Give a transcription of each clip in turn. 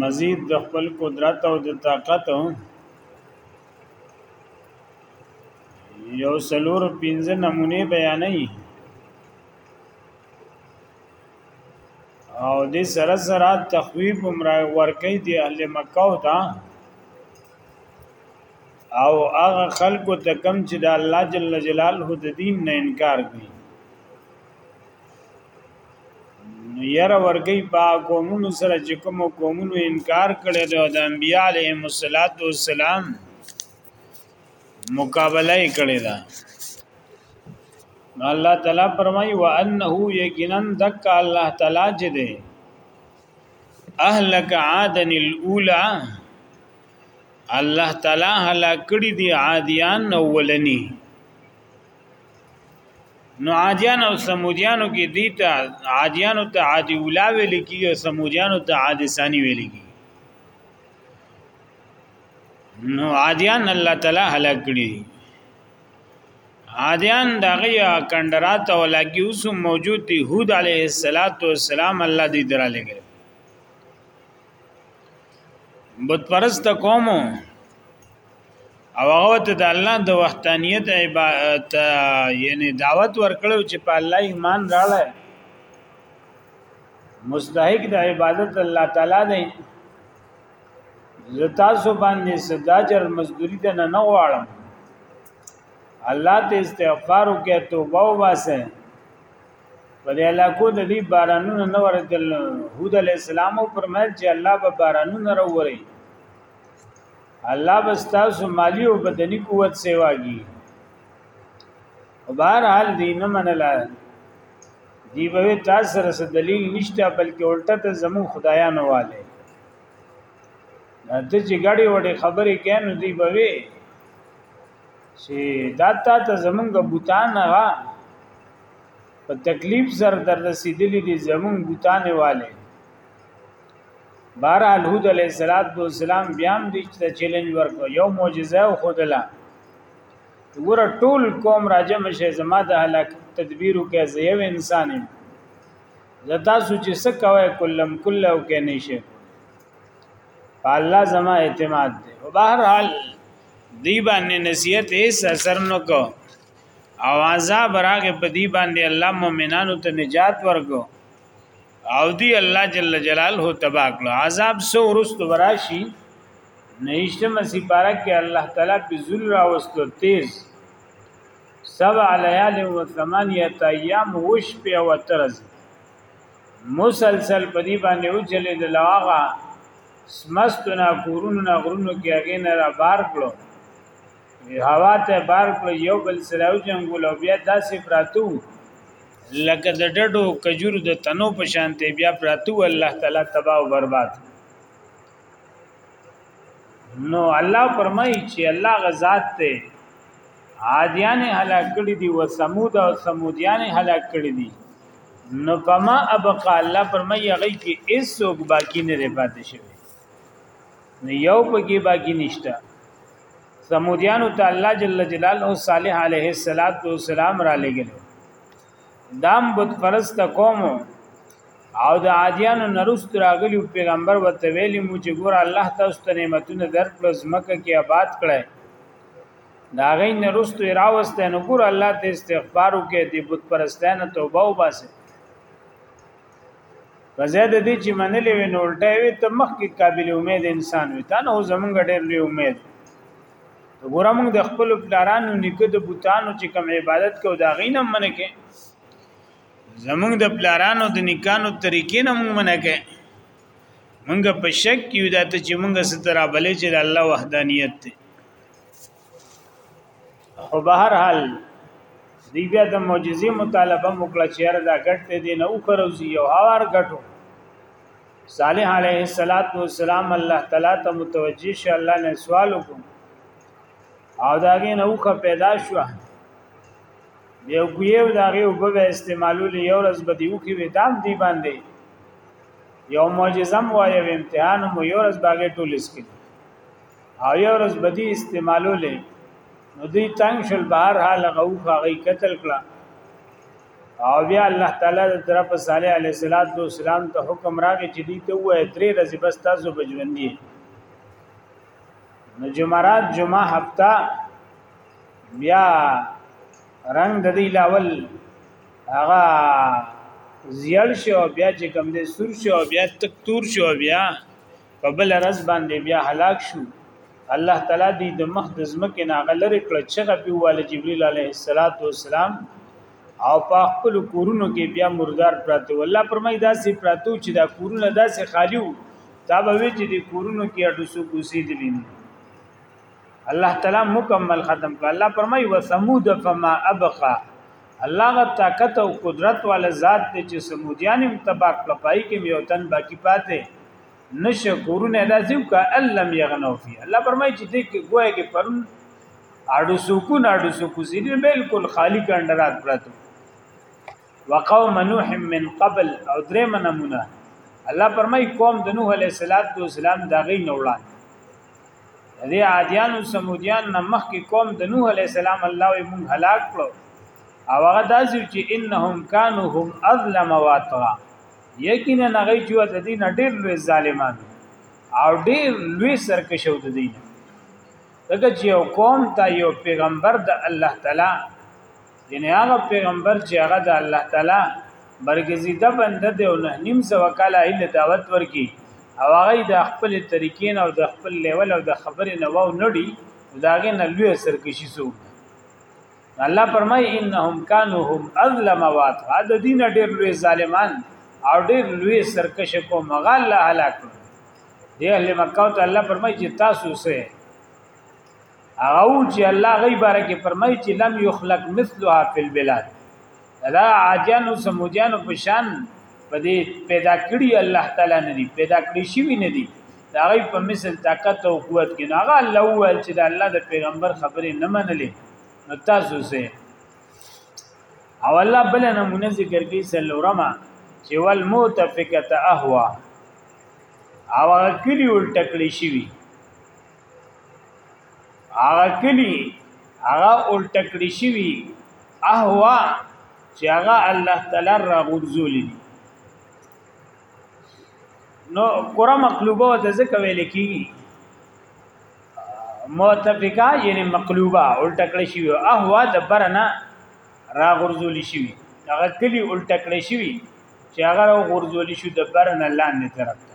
مزید د خپل قدرت او د طاقت یو سلور پنځه نمونه بیانې او د سره سره تخویب عمره ورکی دی اهل مکه او تا او هغه خلکو ته کم چې د الله جل جلاله د دین نه انکار کوي نو یره ورګی با قومونو سره چې کوم قومونو انکار کړي دو د انبیاء علیهم الصلات والسلام مقابله کړي دا نو الله تعالی فرمایي وانه یقینا دک الله تعالی چې دی اهلک عادن الاولى الله تعالی هلاک کړي دي عادیان اولنی نو عادیان او سمودیانو کې دي ته عادیانو ته عادی اولا ویل کی او سمودیانو ته عادی ثانی ویل کی نو عادیان الله تعالی هلاک کړی عادیان دغه کندرات او لګي اوس موجود دي هود علیه السلام الله دې درا لګل بت پرست قومو او هغه ته د الله د وحدانیت عبادت یعنی دعوت ورکړو چې په الله ایمان راړل مستحق د عبادت الله تعالی دی زتا سو باندې سداجر مزدوری ته نه غواړم الله ته استغفار وکړه توبه وباسه په دې علاقو د دې بارانونو نه ورتل هود علی السلام او فرمایل چې الله به بارانونه راوړي الله بستاسو مالی او بدنی قوت سیواږي او بهر حال دی نه منله دی به تاسو سره څه دلیل نشته بلکې الټه ته زمو خدایانو والے ته چې غړي وړي خبرې کینو دی به وي چې دا تا ته زمونږ بوتان هغه په تکلیف سره در رسیدلی دي زمونږ بوتانه والے بهرحال هود علیه السلام بیا هم دوی ته چیلنج ورکړ یو معجزه وښودله ګوره ټول قوم راجم شي زما د هلاک تدبیر وکړي زه یو انسان یم زه تاسو چې څه کوئ کلم کله وکړي نشي په الله زما اعتماد دی او بهرحال دی باندې نصیحت هیڅ اثر نه کو او عذاب راغې په دی باندې الله مؤمنانو ته نجات ورکو او دی الله جل جلاله تبا کړو عذاب سو ورست براشي نهشتمه سپاره کې الله تعالی په ذل راوستو تیز سبع لیال و ثمانیت ایام وش په او ترز مسلسل پدی باندې او چلے د لاغه سمستنا کورونو غرونو کې هغه نه را بار کړو هوا ته بار کړو یو بل سره او جنگول او بیا داسې پراتو لکه د ډډو کجور د تنو په شان ته بیا پراتو الله تعالی تباہ او برباد نو الله فرمایي چې الله غزاد ته عادیان هلاک کړي دي او سمود او سمودیان هلاک کړي دي نو پما ابقا الله فرمایي هغه کې هیڅ باقی نه پاتې شوی نو یو پکې باقی نشته سمودیانو ته الله جل جلاله صالح علیه السلام را لګل دام بت پرست قوم او د عادیانو نرست راغلی پیغمبر وته ویلی مو چې ګور الله تاسو ته نعمتونه درکړو زمکه کې آباد کړي دا غي نرست راوسته نو ګور الله ته استغفار وکړي د بت پرستانه توبه وباسه بځای د دې چې منلې وي نو الټه وي ته مخ کې قابل امید انسان وي تا نه زمونږ ډېر لوی امید ګوره موږ د خپل پلارانو نیکه د بوتانو چې کوم عبادت کو دا غینه منه کې زمونږ د پلارانو د نیکانو طریقې نه موږ منه کې موږ په شک یو دا ته چې موږ سترابلې چې د الله وحدانیت ته خو به هر حال دی بیا د معجزې مطالبه وکړه چې هر دا ګټ ته دی نه وکروزی او هاوار ګټو صالح علیه السلام الله تعالی ته متوجی شه الله نه سوال وکړ او داګه نه وکړه پیدا شو یو ګیو داغه او به استعمالول یو ورځ به دیو کې ودام دی باندې یو معجزم وایو امتحان مو یو ورځ باغې ټول اسکل او یو ورځ بدی استعمالو لې نو دوی تنگ شل بهر حال غوف هغه قتل کړه او بیا الله تعالی د طرف صالح علیه السلام ته حکم راغی چې دوی ته وایي درې ورځې بس تاسو بجوندي نو جمعرات جمعه هفته بیا رنگ د دې لاول هغه زیړ شو بیا چې کم دې سور شو بیا تک تور شو بیا په بل رز باندې بیا هلاک شو الله تعالی دې د مخ د زمکه ناغلر کړ چې غبي وال جبريل عليه السلام او په خپل کورونو کې بیا مردار پراته والله پرمای داسې پراتو چې دا کورونه داسې خالی وو دا به وی چې د کورونو کې اډو سو کوسي دي الله تعالی مکمل ختم کړ الله پرمای وسمود فما ابقى الله غ طاقت او قدرت والا ذات ته چې سمودیان هم تباک لپای کې میوتن باقی پاتې نشه کورونه داسې وکا الم یغنو فی الله فرمایي چې دې ګویا کې پرون اډو سکون اډو سکو سیدی بالکل خالی کندرات پراتو وقوم نوح من قبل او درې منمونه الله فرمایي قوم د نوح علیه السلام دا غي نوړان دې عادیان او سمودیان نه مخکې قوم د نوح علیه السلام الله یې مون هلاک کړو او هغه داسې چې انهم کانوا هم اظلم واطغى یقینا هغه چې د دین ډېر لوی ظالمان او ډېر لوی سرکشه و د دین دغه چې یو قوم ته یو پیغمبر د الله تعالی یعنی هغه پیغمبر چې هغه د الله تعالی برګزیده بنده دی او نه نیم سو کاله ایل دعوت ورکی او هغه د خپل طریقې نه او د خپل لیول او د خبرې نه وو نړي داګه نه لوی سرکشي سو الله فرمای انهم کانوا هم اظلم واطغى د دین ډیر لوی ظالمان او ډیر لوی سرکش کو مغال له هلاک دی اهل مکه ته الله فرمای چې تاسو سه هغه چې الله غي بارکه فرمای چې لم یخلق مثلها فی البلاد دا عادیانو سمودیانو په شان په دې پیدا کړی الله تعالی نه دی پیدا کړی شي نه دی دا غي په مثل طاقت او قوت کې نه هغه الله ول چې د الله د پیغمبر خبرې نه منلې نو تاسو سه او الله بل نمونه ذکر کوي سلورما چې ول موتفقه اهوا او کلی ول ټکړی شي هغه کلی هغه الټه کړی شوی اهوا چې هغه الله تعالی را غورځولې دي نو قرآن مقلوبه ته ځکه ویل کیږي متفقه یعنی مقلوبه الټه کړی شوی اهوا د برنا را غورځولې شوی هغه کلی الټه کړی شوی چې هغه را غورځولې شو د برنا لاندې طرف ته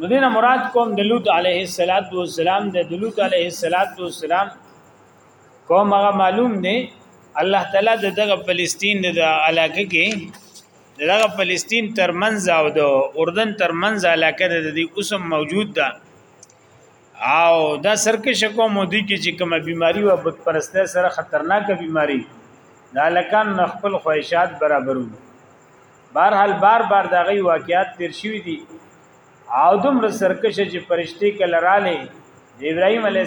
نو دینه مراد قوم د لوط علیه السلام د لوط علیه السلام قوم هغه معلوم دی الله تعالی د دغه فلسطین د علاقې کې دغه فلسطین ترمنځ او د اردن ترمنځ علاقه د دې اوسم موجود ده او دا سرکش قوم دی کې چې کومه بیماری او بت پرسته سره خطرناک بیماری دا لکان خپل خواهشات برابرو بهرحال بار بار دا غي واقعیات تیر شوی دي او دومره سرکش چې پرشتي کله رااله د ابراهيم عليه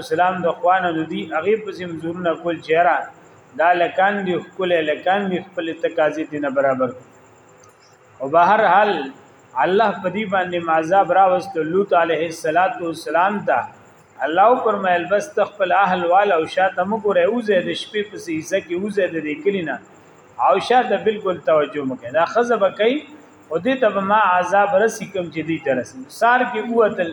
السلام د خوانه د دې هغه په سیم زورونه کول چهره دا لکان دی خپل لکان دی خپل تقاضې دینه برابر او بهر حال الله په دې باندې معذاب راوست لوط عليه السلام ته الله فرمایل بس تخپل اهل وال او شاته مګره او زید شپې په سیسه کې او زید دې کلینا او شاته بالکل توجه مکه دا خزه بکای او دې ته ما عذاب رسی کوم چې دې ته رسی سار کې اوتل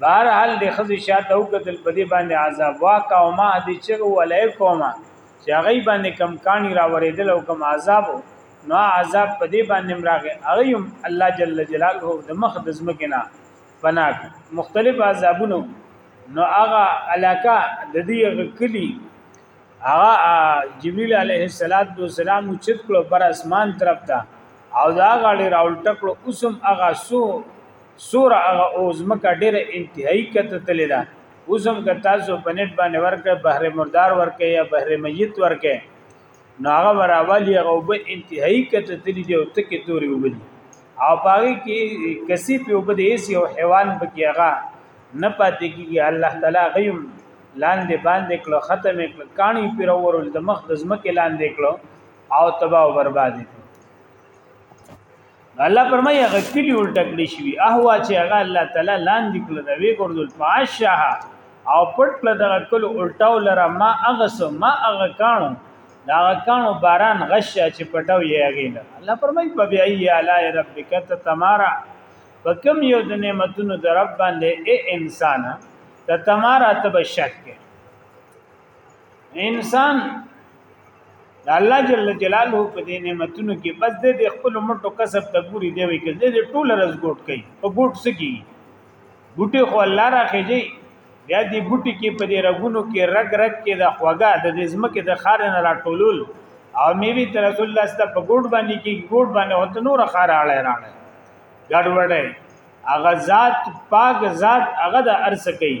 بهر حال دې خزه شاته او قتل په دې باندې عذاب واقع او ما دې چې ولای کومه چې هغه باندې کم کانی را ورېدل او کم عذاب نو عذاب په دې باندې مراغه هغه هم الله جل جلاله د مخ د زمکنا پناک مختلف عذابونو نو هغه علاقه د دې کلی هغه جبريل عليه السلام اوچت کړو پر اسمان طرف ته او دا غاړي راولټ کړو اوسم هغه سو سور هغه اوزمکه ډېر انتهایی کته تللی دا اوسم که تاسو په نت باندې ورکه بحر مردار ورکه یا بحر میت ورکه نو هغه وراولی هغه به انتهایی کته تللی دی او تکي توري وبدي او پاره کې کسي په وبدي ایس یو حیوان بکیغه نه پاتې کیږي الله تعالی غیم لاندې باندې کړو ختم کړو کانی پیرور د مخ د زمکه لاندې کړو او تباہ او برباد کړو الله پرمای هغه کلی الټه کړی شي اهوا چې هغه الله تعالی لاندې کړل دا وی ګردل پاشاه او پټ کړل دا کل الټاو لره ما هغه سو ما هغه کانو دا کانو باران غشه چې پټاو یې هغه الله پرمای په بیا ای اعلی ربک تتمارا په کوم یو د نعمتونو د رب باندې اے انسان ته تمارا تب شک کې انسان د الله جل جلاله په دې نعمتونو کې بس دې خپل مټو کسب ته ګوري دی وي کې دې ټول رز ګوټ کوي په ګوټ سګي بوټي خو الله راخېږي بیا دې بوټي کې په دې رګونو کې رګ رګ کې د خوګه د دې زمکه د خار نه راټولول او میوي ته رسول الله ست په ګوډ باندې کې ګوډ باندې هوت نور خار اړه راړه ګډوډه هغه ذات پاک ذات هغه د ارس کوي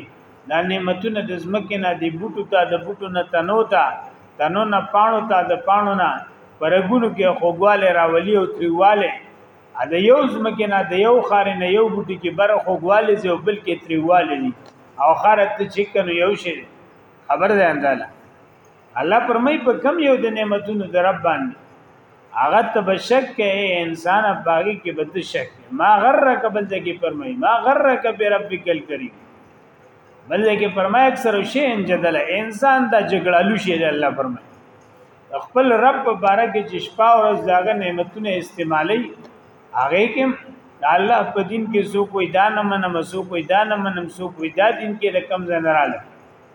دا نعمتونه د زمکه نه دی بوټو ته د بوټو نه تنو ته تنو نه پانو ته د پانو نه پرګونو کې خوګواله راولي او تریواله ا د یو زمکه نه د یو خار نه یو بوټي کې بر خوګواله زو بل کې تریواله دي او خارت چې کنو یو شي خبر ده انداله الله پرمای په کم یو د نعمتونو در رب باندې هغه ته بشک کې انسان باغی کې بد شک ما غرک بل ځکه پرمای ما غرک به رب کل کری بل ځکه پرمای اکثر شی ان جدل انسان دا جګړه لوشي الله پرمای خپل رب په باره کې چې شپه او ورځ داغه نعمتونه استعمالي هغه کې الله په دین کې سو کوئی دا نه منم سو کوئی دا نه منم سو کوئی دا دین کې رقم زنراله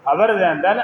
خبر ځاندل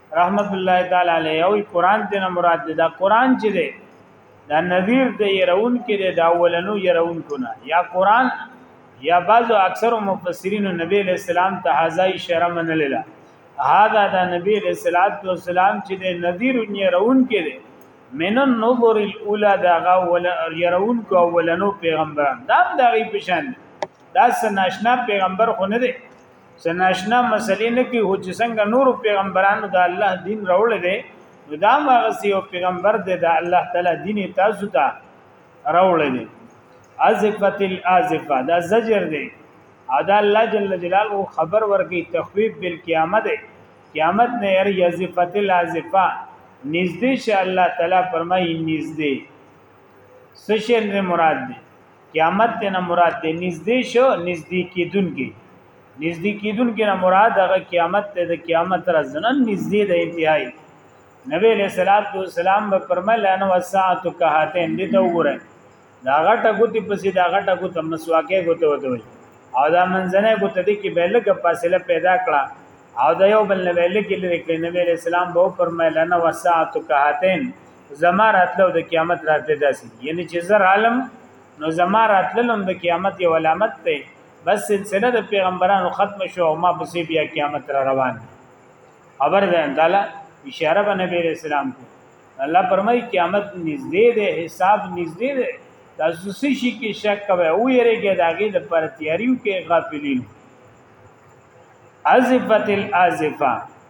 رحمت الله تعالی علیه او قران ته مراد ده قران چې ده دا نذیر د يرون کې د داولنو يرون کونه یا قران یا بعضو اکثر مفسرین نبی علیہ السلام ته هاذا اشاره منل لا هاذا دا نبی علیہ الصلات والسلام چې د نذیر يرون کې ده من النظر الاولى دا غول يرون کو اولنو پیغمبران دا د غي پشان دا سناشنا پیغمبر خو نه ده سناشنا مسلې نه کې هو چې څنګه نور پیغمبرانو د الله دین راوړل دي نو دا هغه سی او پیغمبر دی د الله تعالی دین تاسو ته راوړل دي ازفت الازفه دا زجر دی ادا الله جل جلاله خبر ورکی تخویب بالقیامت قیامت نه یری ازفت الازفه نږدې شه الله تعالی فرمایي نږدې سشن مراد دی قیامت ته نه مراد دی نږدې شو نږدې کیدونکې نږدې کیدونکې نه مراد هغه قیامت ته د قیامت را زنن نږدې د انتهای نبی له صلوات و سلام به پرمل ان وساعت کهاتین دې ته وګورئ دا غټه ګوتی پسې دا غټه ګوته مسواکه ګوته وته وي او دا منځنه ګوته دې کې به لګه فاصله پیدا کړه او دا یو بل نه به لګې لري کړې نبی له سلام به پرمل ان وساعت کهاتین زما راتلو د قیامت راتله داسې یعنی چې زر عالم نو زما راتللم د قیامت یو علامت ته بس سلسله د پیغمبرانو ختم شو او ما پسې بیا قیامت را روان خبر ده تعالی اشاره به نبی رسول الله کو الله پرمای قیامت نږدې ده حساب نږدې ده تاسو سې شي کې شک کوي او یریږي داګه د پر تیاریو کې غافلین ازفت الازفه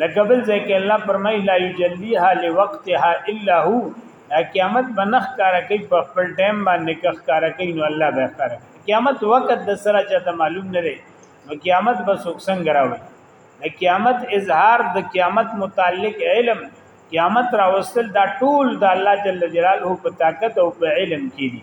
لکه بل ځای کې الله فرمایي لا یجلیها لوقتها الا هو قیامت بنخ کار کوي په خپل ټیم باندې کخ کار کوي نو الله به کار قیامت وخت د سره چاته معلوم نه دی نو قیامت به څوک څنګه راوي د قیامت اظهار د قیامت متعلق علم قیامت راوستل دا ټول د الله جل جلاله په طاقت او په علم کې دي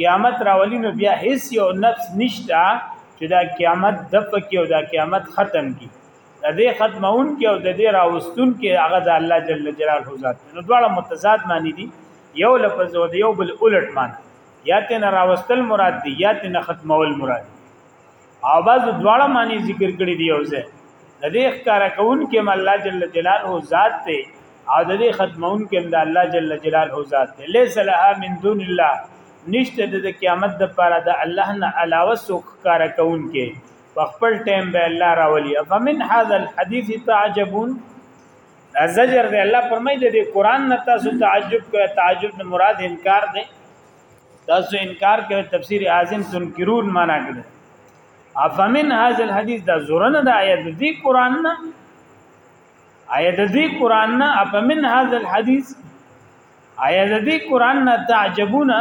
قیامت راولي نو بیا هیڅ یو نفس نشته چې دا قیامت د پکې او دا قیامت ختم کی د دې ختمون کې او د دې راوستون کې هغه د الله جل جلاله ذات نو دواړه متضاد معنی دي یو لفظ او یو بل الټ معنی یا ته نه راوستل مراد دی یا ته نه ختمول مراد دی او بعض دواړه معنی ذکر کړی دی اوسه د دې ښکارا کون کې الله جل جلاله ذات ته او د دې ختمون کې د الله جل جلاله ذات ته ليس لها من دون الله نشته د قیامت د پاره د الله نه علاوه څوک ښکارا کون کې په خپل ټیم به الله راولي فمن هذا الحديث تعجبون زجر دی الله فرمایي د قران نه تاسو تعجب کوئ تعجب نه مراد انکار دی تاسو انکار کوي تفسیر اعظم تنکرون معنا کړي افمن هاذ الحديث دا زورن د آیت دی قران نه آیت دی قران نه افمن هاذ الحديث آیت دی قران نه تعجبون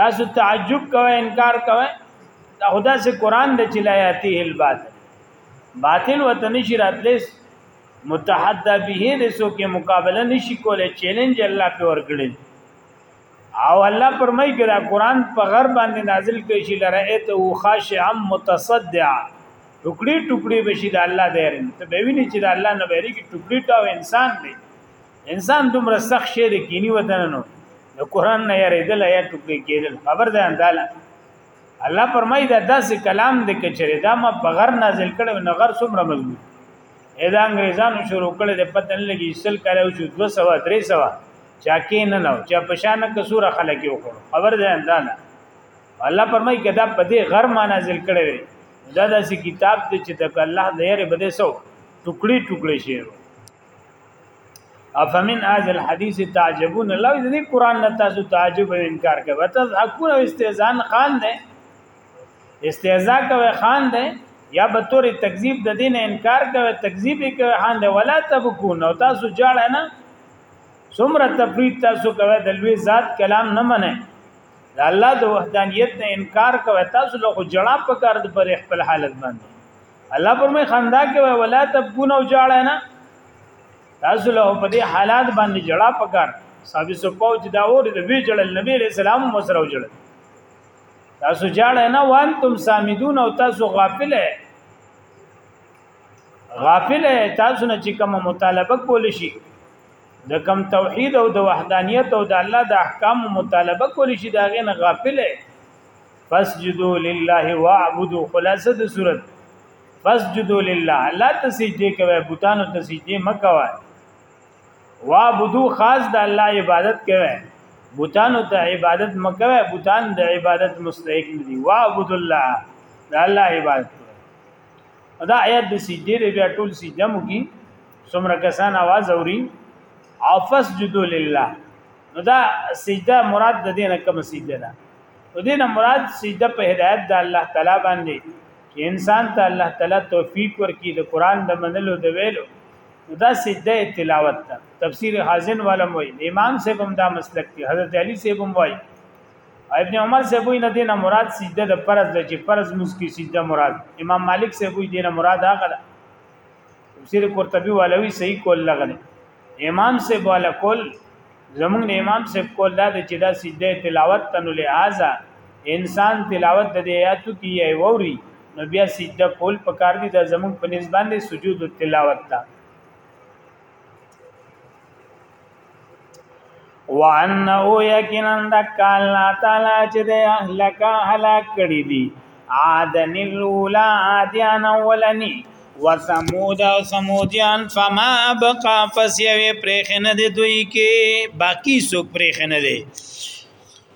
تاسو تعجب کوئ انکار کوئ دا خدا سے قران د چلایاتی الباطل باطل وته نشی راتلس متحد به د سو کې مقابله نشي کولای چیلنج الله په ورګړي او الله پرمای کړه قران په غر باندې نازل کړي چې لرایت او خاشعا متصدعا ټوکړي ټوکړي بشي د الله دایرن ته به ویني چې د الله نه بیري کې ټوکړي ټاو انسان دی انسان دومره سخت شی دی کینی وطن نو د قران نه یریدل یا ټوکړي کېدل خبر ده انداله الله پرمای دا داسې کلام د کچره دا ما په غر نازل کړي نه غر څومره مضبوط اې دا انګريزانو شروع کړي د پتن لګي سل کړو چې 200 300 چا کې نه نو چا په شان کسور خلک یو خبر ده انسان الله پرمای کدا په دې غر ما نازل کړي وي دا داسې کتاب دی چې د الله د یې بده سو ټوکړي ټوکړي شي افمن از الحديث تعجبون الله دې قران نه تاسو تعجب او انکار کوي وتضحكون او استهزان خان ده استهزاء کوي خان ده یا به تور تکذیب د دین انکار کوي تکذیب کوي هاند ولا تبکون او تاسو جاړه نه څومره تفرید تاسو کوي د لوی ذات کلام نه منئ د الله د وحدانیت نه انکار کوي تاسو له جړا په کار د پر خپل حالت باندې الله پر مې خندا کوي ولا تبون او جاړه نه تاسو له په دې حالات باندې جړا په کار صاحب سو پوج دا اور د وی جړل نبی له سلام مو سره وجړل تاسو جاړه نه وانتم سامدون او تاسو غافل غافل تاسو نه چې کوم مطالبه کول شي د کم توحید او د وحدانیت او د الله د احکام مطالبه کول شي دا غنه غافل فسجدوا لله واعبدوا خلاصه د صورت فسجدوا لله لا تسجدي کوي بوتانو تسجدي مکوي واعبدوا خاص د الله عبادت کوي بوتانو ته عبادت مکوي بوتان د عبادت مستحق دي واعبدوا الله د الله عبادت دا آیات د سجدې دی بیا ټول سجده مو کی څومره کسان आवाज اوري او فسجدوا لله نو دا سجده مراد د دینه کوم سجده ده د دینه مراد سجده په هدایت د الله تعالی باندې چې انسان ته الله تعالی توفیق ورکړي د قران د منلو د ویلو دا سجده تلاوت ده تفسیر حازن والا موي امام صاحب هم دا مسلک دی حضرت علی صاحب هم وایي ابن عمر سبوی نه دینه مراد سجده د فرض ده چې فرض موږ کې سجده مراد امام مالک سبوی دینه مراد هغه ده تفسیر قرطبی والوی صحیح کول لغنه امام سے بولا کول زمونږ نه امام سے کول دا چې دا سجده تلاوت تنو لہذا انسان تلاوت د آیاتو کې ای ووري نو بیا سجده کول پکار دي دا زمونږ په نسبت باندې سجود تلاوت ده وانه یقینا دک الله تعالی چې د اهلک هلاک کړی دي عادن الاولى عادیان اولنی وثمود او ثمودیان فما بقا فسیوی پریخنه دی دوی کې باقی سو پریخنه دی